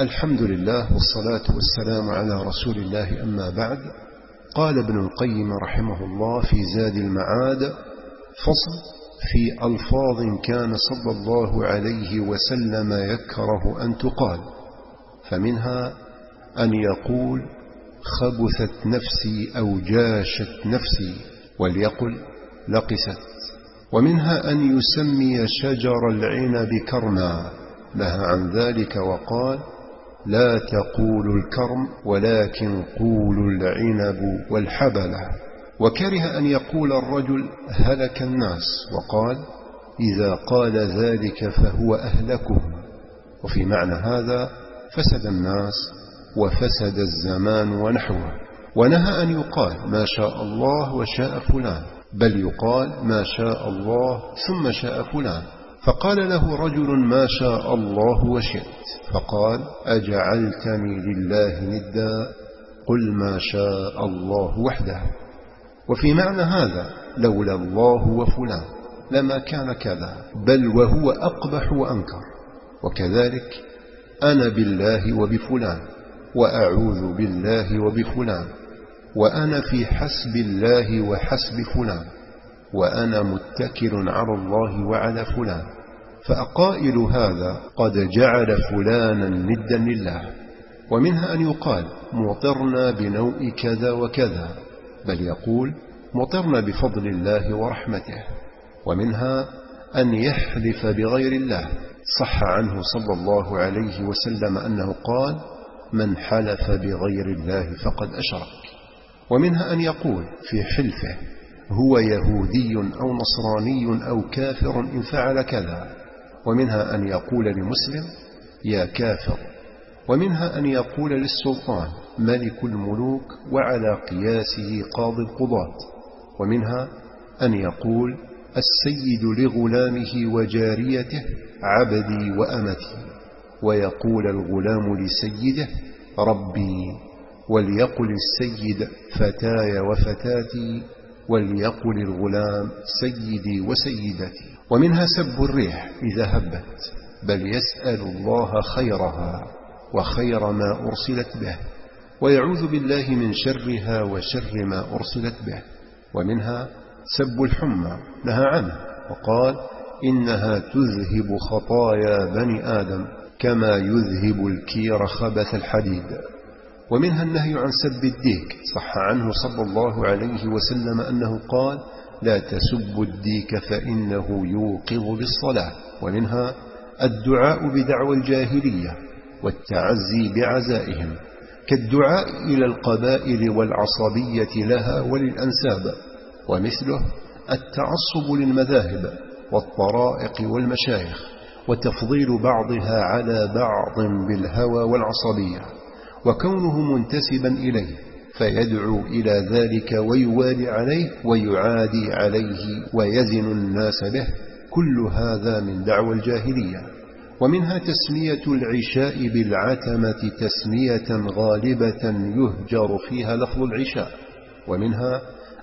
الحمد لله والصلاة والسلام على رسول الله أما بعد. قال ابن القيم رحمه الله في زاد المعاد فصل في ألفاظ كان صلى الله عليه وسلم يكره أن تقال فمنها أن يقول خبثت نفسي أو جاشت نفسي وليقل لقست. ومنها أن يسمي شجر العنب كرما نهى عن ذلك وقال لا تقولوا الكرم ولكن قولوا العنب والحبلة وكره أن يقول الرجل هلك الناس وقال إذا قال ذلك فهو أهلكهم وفي معنى هذا فسد الناس وفسد الزمان ونحوه. ونهى أن يقال ما شاء الله وشاء فلان بل يقال ما شاء الله ثم شاء فلان. فقال له رجل ما شاء الله وشئت. فقال أجعلتني لله ندا قل ما شاء الله وحده. وفي معنى هذا لولا الله وفلان لما كان كذا بل وهو أقبح وأنكر. وكذلك أنا بالله وبفلان وأعوذ بالله وبفلان وأنا في حسب الله وحسب فلان. وأنا متكل على الله وعلى فلان فأقائل هذا قد جعل فلانا ندا لله ومنها أن يقال مطرنا بنوء كذا وكذا بل يقول مطرنا بفضل الله ورحمته ومنها أن يحلف بغير الله. صح عنه صلى الله عليه وسلم أنه قال من حلف بغير الله فقد أشرك ومنها أن يقول في حلفه هو يهودي أو نصراني أو كافر إن فعل كذا ومنها أن يقول لمسلم يا كافر. ومنها أن يقول للسلطان ملك الملوك وعلى قياسه قاضي القضاة. ومنها أن يقول السيد لغلامه وجاريته عبدي وأمتي. ويقول الغلام لسيده ربي. وليقل السيد فتاي وفتاتي. وليقل الغلام سيدي وسيدتي ومنها سب الريح إذا هبت بل يسأل الله خيرها وخير ما أرسلت به ويعوذ بالله من شرها وشر ما أرسلت به ومنها سب الحمى نهى عنه وقال إنها تذهب خطايا بني آدم كما يذهب الكير خبث الحديد. ومنها النهي عن سب الديك صح عنه صلى الله عليه وسلم أنه قال لا تسبوا الديك فإنه يوقظ بالصلاة ومنها الدعاء بدعوى الجاهلية والتعزي بعزائهم كالدعاء إلى القبائل والعصبية لها وللأنساب. ومثله التعصب للمذاهب والطرائق والمشايخ وتفضيل بعضها على بعض بالهوى والعصبية. وكونه منتسبا إليه فيدعو إلى ذلك ويوالي عليه ويعادي عليه ويزن الناس به. كل هذا من دعوى الجاهلية. ومنها تسمية العشاء بالعتمة تسمية غالبة يهجر فيها لفظ العشاء. ومنها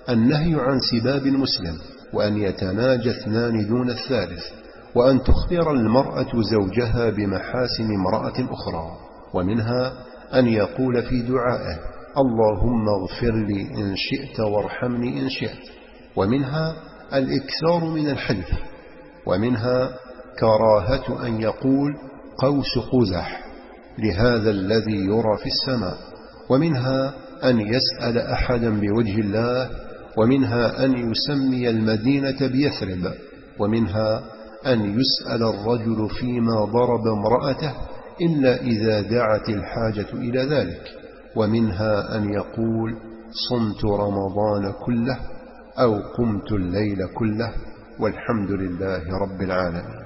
النهي عن سباب المسلم وأن يتناجى اثنان دون الثالث وأن تخبر المرأة زوجها بمحاسن امرأة أخرى. ومنها أن يقول في دعائه اللهم اغفر لي إن شئت وارحمني إن شئت. ومنها الإكثار من الحلف ومنها كراهة أن يقول قوس قزح لهذا الذي يرى في السماء. ومنها أن يسأل أحدا بوجه الله ومنها أن يسمي المدينة بيثرب ومنها أن يسأل الرجل فيما ضرب امرأته. إلا إذا دعت الحاجة إلى ذلك ومنها أن يقول صمت رمضان كله أو قمت الليل كله والحمد لله رب العالمين.